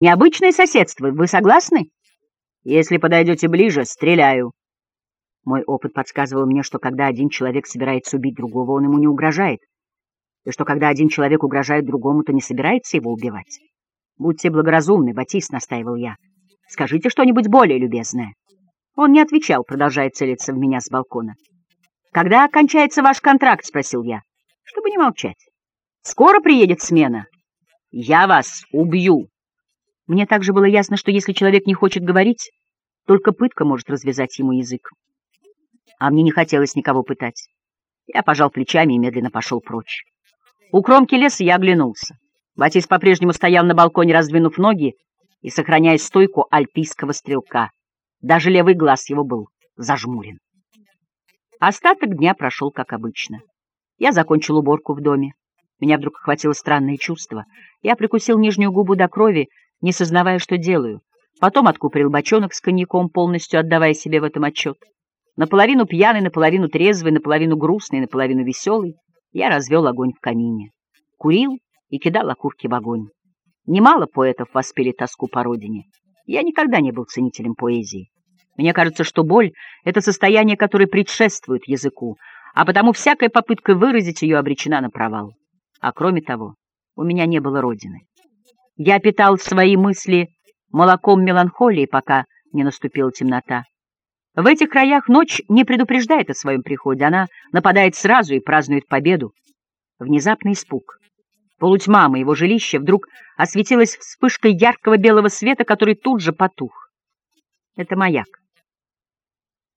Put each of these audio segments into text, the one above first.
Необычное соседство, вы согласны? Если подойдете ближе, стреляю. Мой опыт подсказывал мне, что когда один человек собирается убить другого, он ему не угрожает, и что когда один человек угрожает другому, то не собирается его убивать. Будьте благоразумны, Батист, — настаивал я. Скажите что-нибудь более любезное. Он не отвечал, продолжая целиться в меня с балкона. «Когда окончается ваш контракт?» — спросил я, чтобы не молчать. «Скоро приедет смена?» «Я вас убью!» Мне также было ясно, что если человек не хочет говорить, только пытка может развязать ему язык. А мне не хотелось никого пытать. Я пожал плечами и медленно пошел прочь. У кромки леса я оглянулся. Батис по-прежнему стоял на балконе, раздвинув ноги и сохраняя стойку альпийского стрелка. Даже левый глаз его был зажмурен. Остаток дня прошел как обычно. Я закончил уборку в доме. Меня вдруг охватило странное чувство. Я прикусил нижнюю губу до крови не сознавая, что делаю. Потом откупорил бочонок с коньяком, полностью отдавая себе в этом отчет. Наполовину пьяный, наполовину трезвый, наполовину грустный, наполовину веселый, я развел огонь в камине. Курил и кидал окурки в огонь. Немало поэтов воспели тоску по родине. Я никогда не был ценителем поэзии. Мне кажется, что боль — это состояние, которое предшествует языку, а потому всякая попытка выразить ее обречена на провал. А кроме того, у меня не было родины. Я питал свои мысли молоком меланхолии, пока не наступила темнота. В этих краях ночь не предупреждает о своем приходе, она нападает сразу и празднует победу. Внезапный испуг. Полутьма моего жилища вдруг осветилась вспышкой яркого белого света, который тут же потух. Это маяк.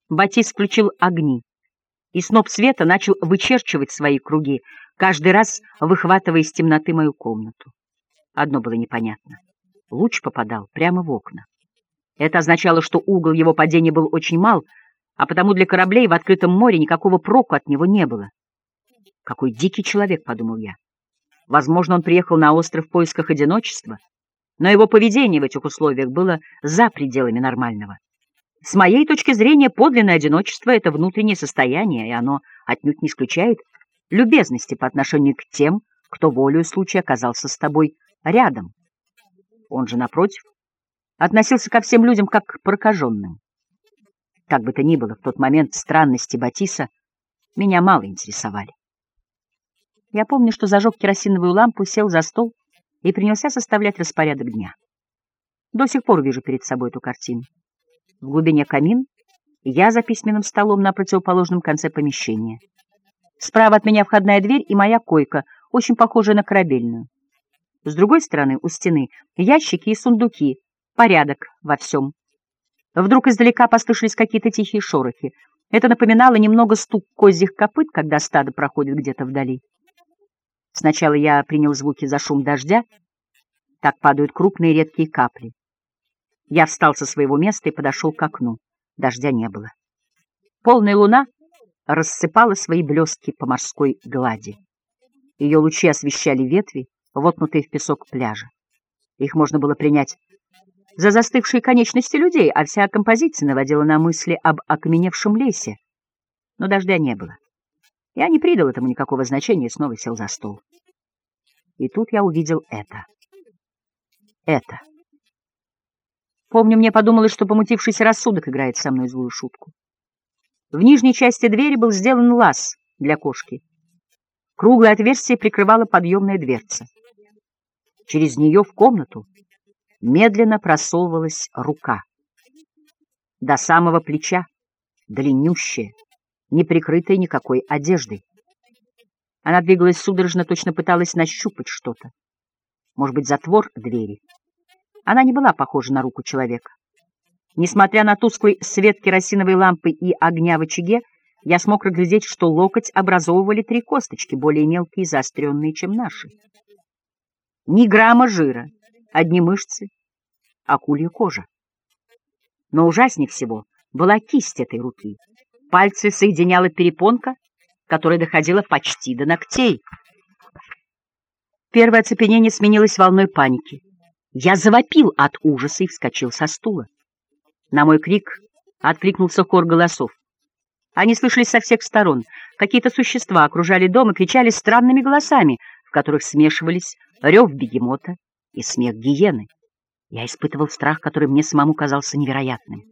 Батис включил огни, и сноп света начал вычерчивать свои круги, каждый раз выхватывая из темноты мою комнату. Одно было непонятно. Луч попадал прямо в окна. Это означало, что угол его падения был очень мал, а потому для кораблей в открытом море никакого проку от него не было. «Какой дикий человек», — подумал я. Возможно, он приехал на остров в поисках одиночества, но его поведение в этих условиях было за пределами нормального. С моей точки зрения, подлинное одиночество — это внутреннее состояние, и оно отнюдь не исключает любезности по отношению к тем, кто волею случая оказался с тобой рядом. Он же, напротив, относился ко всем людям как к прокаженным. Как бы то ни было, в тот момент странности Батиса меня мало интересовали. Я помню, что зажег керосиновую лампу, сел за стол и принялся составлять распорядок дня. До сих пор вижу перед собой эту картину. В глубине камин, я за письменным столом на противоположном конце помещения. Справа от меня входная дверь и моя койка, очень похожая на корабельную. С другой стороны, у стены, ящики и сундуки. Порядок во всем. Вдруг издалека послышались какие-то тихие шорохи. Это напоминало немного стук козьих копыт, когда стадо проходит где-то вдали. Сначала я принял звуки за шум дождя. Так падают крупные редкие капли. Я встал со своего места и подошел к окну. Дождя не было. Полная луна рассыпала свои блестки по морской глади. Ее лучи освещали ветви, воткнутые в песок пляжа. Их можно было принять за застывшие конечности людей, а вся композиция наводила на мысли об окаменевшем лесе. Но дождя не было. Я не придал этому никакого значения и снова сел за стол. И тут я увидел это. Это. Помню, мне подумалось, что помутившийся рассудок играет со мной злую шутку. В нижней части двери был сделан лаз для кошки. Круглое отверстие прикрывала подъемная дверца. Через нее в комнату медленно просовывалась рука. До самого плеча, длиннющая, не прикрытая никакой одеждой. Она двигалась судорожно, точно пыталась нащупать что-то. Может быть, затвор двери. Она не была похожа на руку человека. Несмотря на тусклый свет керосиновой лампы и огня в очаге, я смог разглядеть, что локоть образовывали три косточки, более мелкие и заостренные, чем наши. Ни грамма жира, одни мышцы, акулья кожа. Но ужаснее всего была кисть этой руки. Пальцы соединяла перепонка, которая доходила почти до ногтей. Первое оцепенение сменилось волной паники. Я завопил от ужаса и вскочил со стула. На мой крик откликнулся хор голосов. Они слышались со всех сторон. Какие-то существа окружали дом и кричали странными голосами, в которых смешивались рев бегемота и смех гиены. Я испытывал страх, который мне самому казался невероятным.